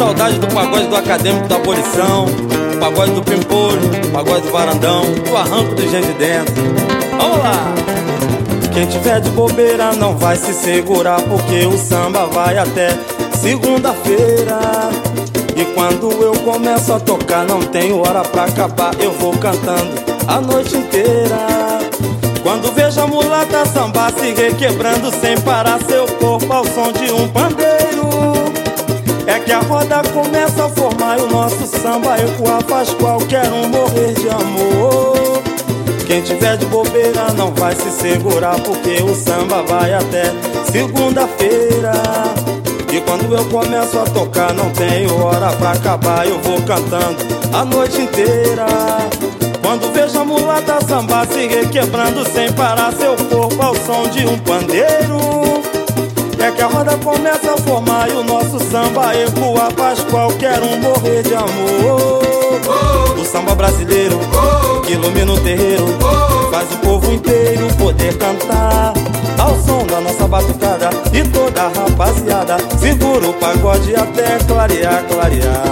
saudade do pagode do acadêmico da abolição, o pagode do pimpolho, o pagode do varandão, o arranco do gente de dentro. Vamos lá! Quem tiver de bobeira não vai se segurar, porque o samba vai até segunda-feira. E quando eu começo a tocar, não tenho hora pra acabar, eu vou cantando a noite inteira. Quando vejo a mulata samba se requebrando sem parar seu corpo ao som de um pandeiro. É que a roda começa a formar e o nosso samba ecoar faz qualquer um morrer de amor. Quem tiver de bobeira não vai se segurar porque o samba vai até segunda-feira. E quando eu começo a tocar não tenho hora pra acabar, eu vou cantando a noite inteira. Quando vejo a mulata samba se requebrando sem parar seu corpo ao som de um pandeiro. Que a roda começa a formar e o nosso samba ecoa faz qualquer um morrer de amor. O samba brasileiro que ilumina o terreiro faz o povo inteiro poder cantar ao som da nossa batucada e toda a rapaziada segura o pagode até clarear, clarear.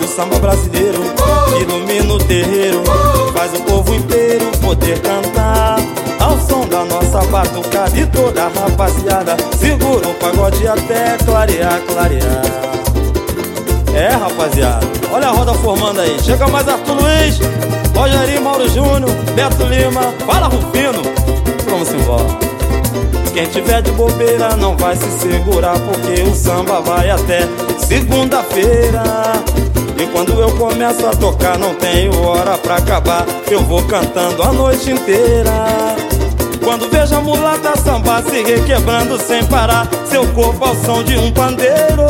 O samba brasileiro que ilumina o terreiro faz o povo inteiro poder cantar nossa batucada e toda rapaziada segura o pagode até clarear, clarear. É, rapaziada, olha a roda formando aí. Chega mais Arthur Luiz, Rogerinho, Mauro Júnior, Beto Lima, fala Rufino. Vamos embora. Quem tiver de bobeira não vai se segurar, porque o samba vai até segunda-feira. E quando eu começo a tocar, não tenho hora pra acabar. Eu vou cantando a noite inteira. Quando vejo a mulata samba se requebrando sem parar, seu corpo ao som de um pandeiro.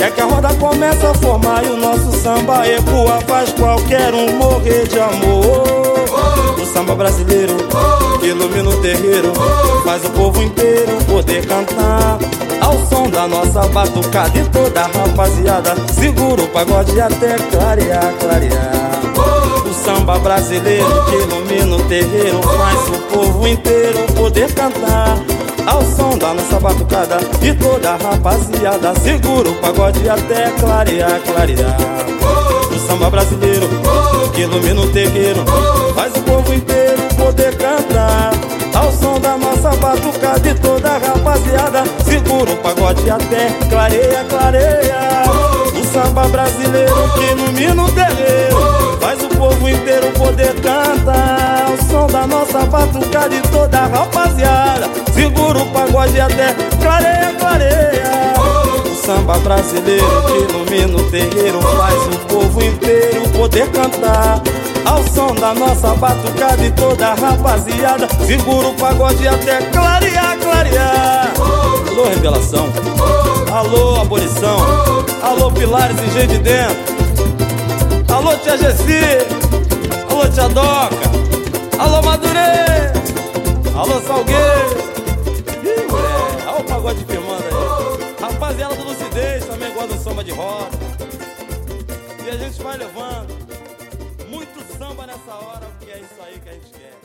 É que a roda começa a formar e o nosso samba ecoa, faz qualquer um morrer de amor. O samba brasileiro que ilumina o terreiro, faz o povo inteiro poder cantar. Ao som da nossa batucada e toda a rapaziada Segura o pagode até clarear, clarear samba brasileiro que ilumina o terreiro Faz o povo inteiro poder cantar. Ao som da nossa batucada e toda a rapaziada Segura o pagode até clarear, clarear. O samba brasileiro que ilumina o terreiro Faz o povo inteiro poder cantar. Ao som da nossa batucada e toda a rapaziada Segura o pagode até clareia, clareia O samba brasileiro que ilumina o terreiro inteiro poder cantar. Ao som da nossa batucada e toda a rapaziada. Segura o pagode até clareia, clareia. O samba brasileiro que ilumina o terreiro Faz o povo inteiro poder cantar. Ao som da nossa batucada e toda a rapaziada Segura o pagode até clarear, clarear Alô, revelação. Alô, abolição. Alô, pilares e gente de dentro. Alô, tia Gessi Alô, tia Doca Alô, Madurê. Alô, Salgueiro. Ih, mulher, olha o pagode firmando aí. Rapaziada do Lucidez também gosta do samba de roda. E a gente vai levando muito samba nessa hora, porque é isso aí que a gente quer.